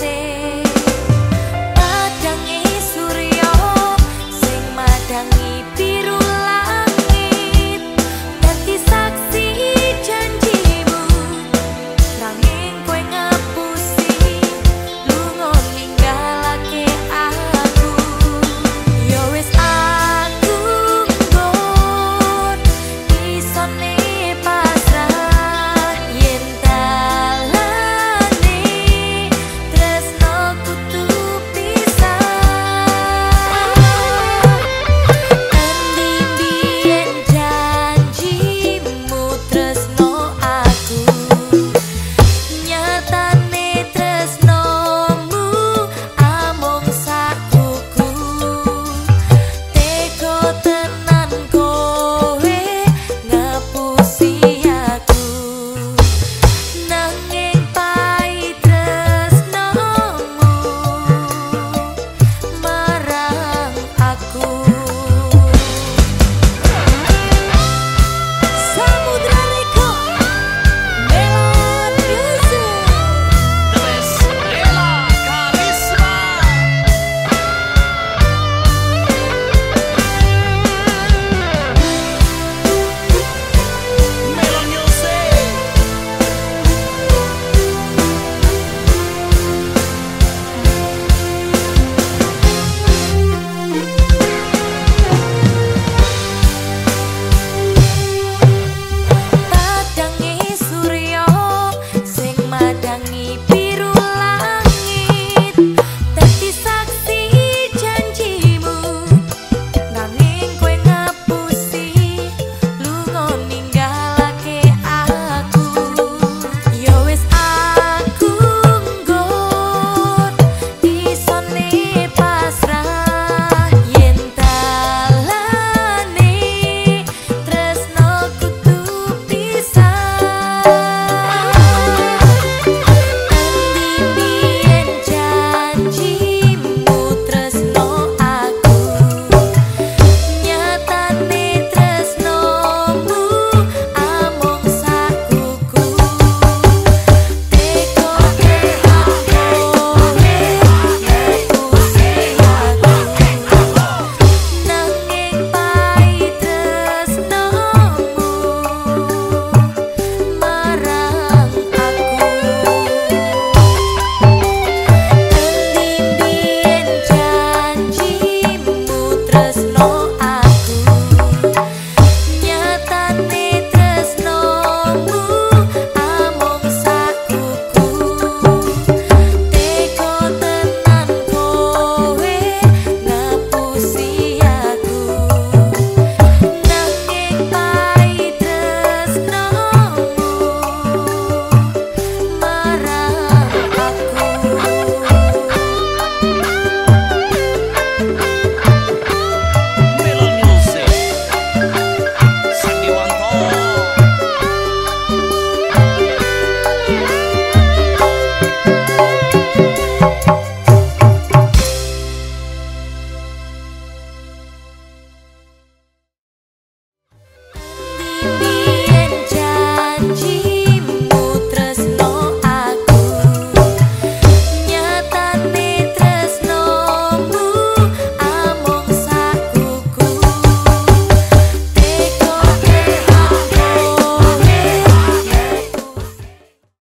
say.